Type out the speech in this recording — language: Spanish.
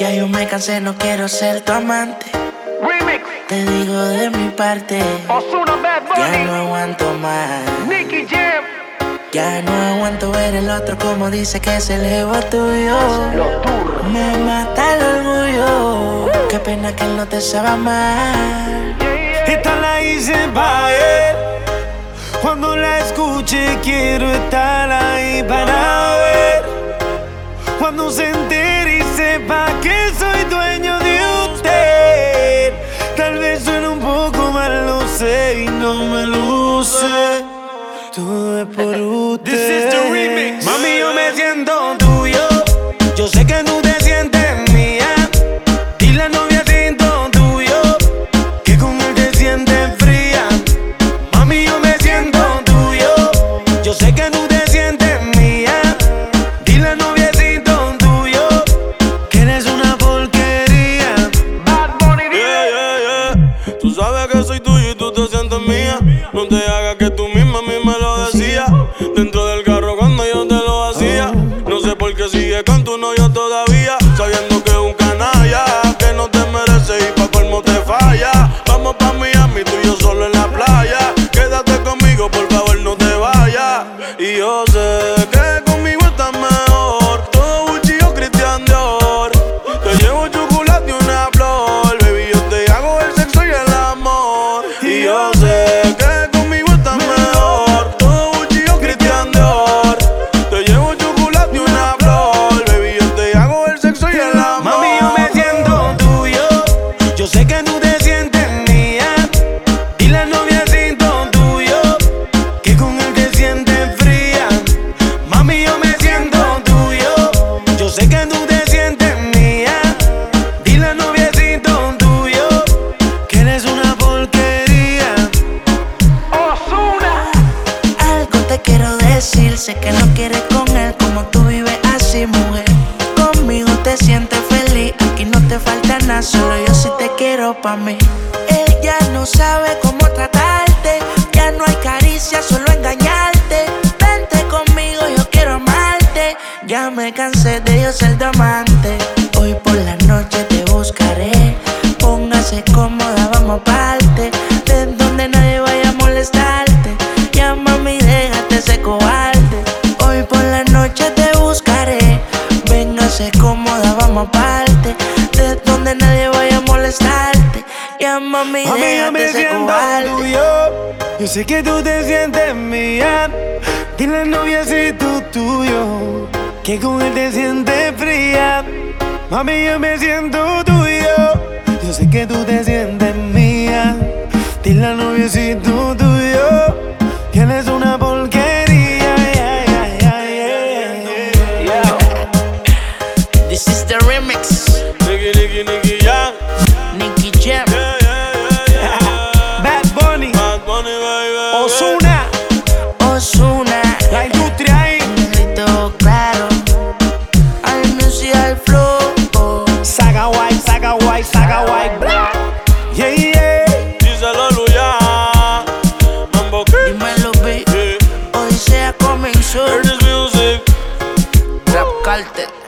Ya yo me cansé, no quiero ser tu amante. Remix. Te digo de mi parte, Osuna Bad ya no Bunny. aguanto más. Nicky Jam. Ya no aguanto ver el otro como dice que se le va tuyo. Los turros. Me mata el orgullo. Qué pena que él no te sabe amar. Yeah, yeah. Esta la hice pa' él. Cuando la escuche quiero estar ahí para ver. Cuando se entere sepa que soy dueño de usted. Tal vez suene un poco mal, lo sé y no me luce. Todo es por usted. This is the remix. Mami, yo me siento sabes que soy tuyo te quiero decir, sé que no quieres con él como tú vives así, mujer. Conmigo te sientes feliz, aquí no te falta nada, solo yo sí te quiero pa' mí. Ella no sabe cómo tratarte, ya no hay caricia, solo engañarte. Vente conmigo, yo quiero amarte. Ya me cansé de yo ser tu amante. Hoy por la De donde nadie vaya a molestarte. Ya mami, Mami, yo me siento tuyo. Yo sé que tú te sientes mía. Dile al noviecito tuyo que con él te sientes fría. Mami, yo me siento tuyo. Yo sé que tú te sientes mía. Dile al noviecito tuyo This is the remix. Nicky, Nicky, Nicky Jam. Nicky Jam. Bad Bunny. Bad Bunny. Osuna. Osuna. La industria ahí. Necesito claro. Al music, al flow. Oh. Saga white, saga white, saga white. Blah. Yeah, yeah. Díselo, Luya. Mambo, ¿qué? Dímelo, B. Hoy se comenzó. Ernest Music. Rap Cartel.